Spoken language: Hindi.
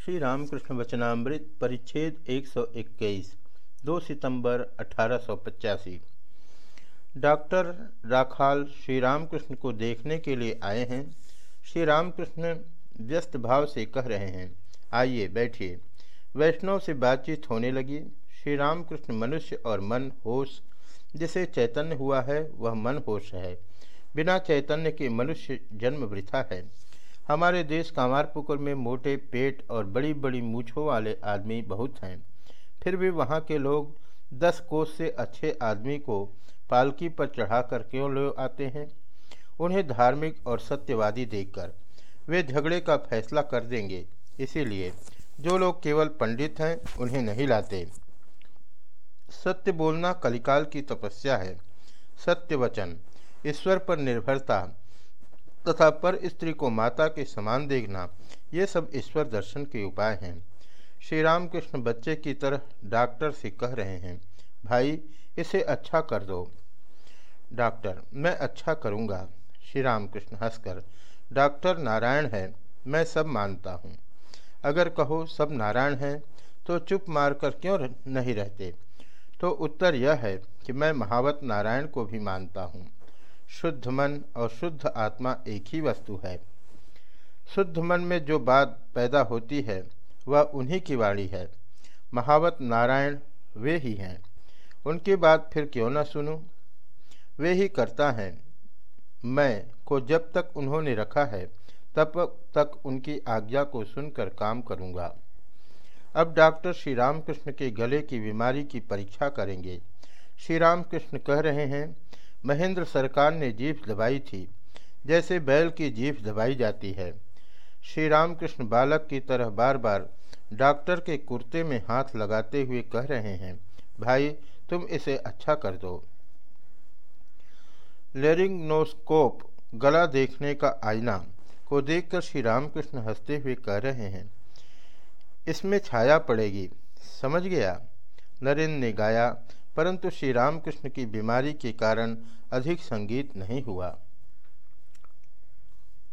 श्री रामकृष्ण वचनामृत परिच्छेद 121 2 सितंबर अठारह सौ पचासी। डॉक्टर राखाल श्री रामकृष्ण को देखने के लिए आए हैं। श्री रामकृष्ण व्यस्त भाव से कह रहे हैं, आइए बैठिए। वैष्णव से बातचीत होने लगी। श्री रामकृष्ण मनुष्य और मन होश, जिसे चैतन्य हुआ है, वह मन होश है। बिना चैतन्य के मनुष्य जन्म वृथा है। हमारे देश कामारपुकुर में मोटे पेट और बड़ी बड़ी मूछों वाले आदमी बहुत हैं। फिर भी वहाँ के लोग दस कोस से अच्छे आदमी को पालकी पर चढ़ाकर क्यों ले आते हैं? उन्हें धार्मिक और सत्यवादी देखकर वे झगड़े का फैसला कर देंगे। इसीलिए जो लोग केवल पंडित हैं, उन्हें नहीं लाते। सत्य बोलना कलिकाल की तपस्या है। सत्य वचन, ईश्वर पर निर्भरता तथा पर स्त्री को माता के समान देखना, ये सब ईश्वर दर्शन के उपाय हैं। श्री रामकृष्ण बच्चे की तरह डॉक्टर से कह रहे हैं, भाई, इसे अच्छा कर दो। डॉक्टर, मैं अच्छा करूँगा। श्री रामकृष्ण हंसकर, डॉक्टर नारायण है, मैं सब मानता हूँ। अगर कहो, सब नारायण हैं तो चुप मारकर क्यों नहीं रहते? तो उत्तर यह है कि मैं महावत नारायण को भी मानता हूँ। शुद्ध मन और शुद्ध आत्मा एक ही वस्तु है। शुद्ध मन में जो बात पैदा होती है, वह उन्हीं की वाणी है। महावत नारायण, वे ही हैं। उनकी बात फिर क्यों न सुनूं? वे ही करता हैं। मैं को जब तक उन्होंने रखा है, तब तक उनकी आज्ञा को सुनकर काम करूँगा। अब डॉक्टर श्री रामकृष्ण के गले की बीमारी की परीक्षा करेंगे। श्री रामकृष्ण कह रहे हैं महेंद्र सरकार ने जीभ दबाई थी, जैसे बैल की जीभ दबाई जाती है। श्री रामकृष्ण बालक की तरह बार बार डॉक्टर के कुर्ते में हाथ लगाते हुए कह रहे हैं, भाई, तुम इसे अच्छा कर दो। लेरिंगनोस्कोप गला देखने का आईना को देखकर श्री रामकृष्ण हँसते हुए कह रहे हैं, इसमें छाया पड़ेगी। समझ गया। नरेंद्र ने गाया परंतु श्री रामकृष्ण की बीमारी के कारण अधिक संगीत नहीं हुआ।